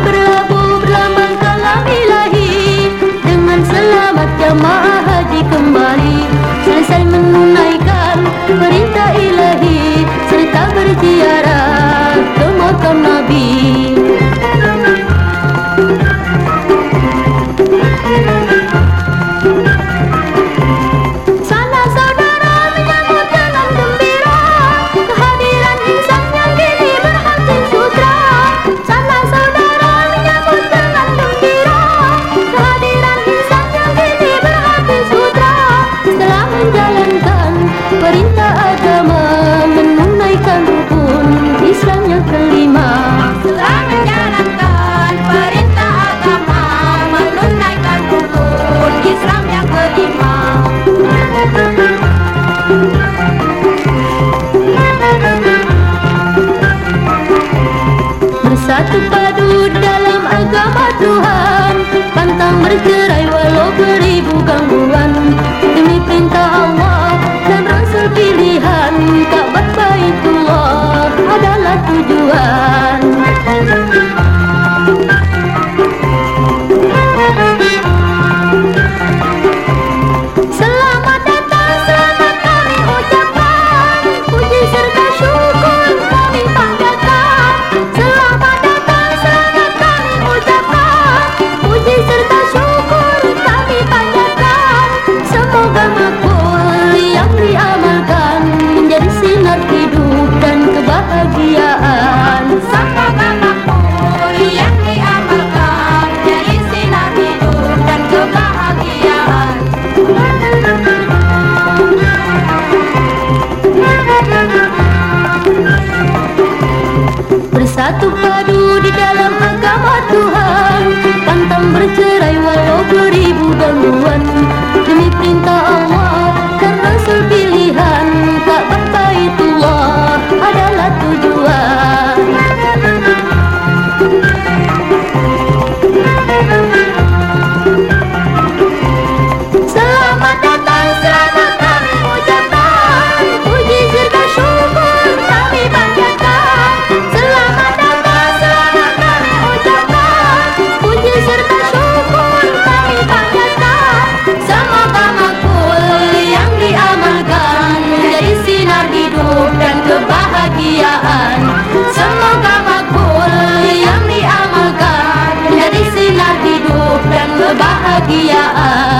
berlabuh berlambang kalam ilahi dengan selamat jamaah. Bersatu padu dalam agama Tuhan Pantang bercerai walau beribu gangguan. Demi perintah Allah Sinar hidup padu di dalam agama Tuhan Pantang bercerai walau beribu gangguan. Demi perintah kebahagiaan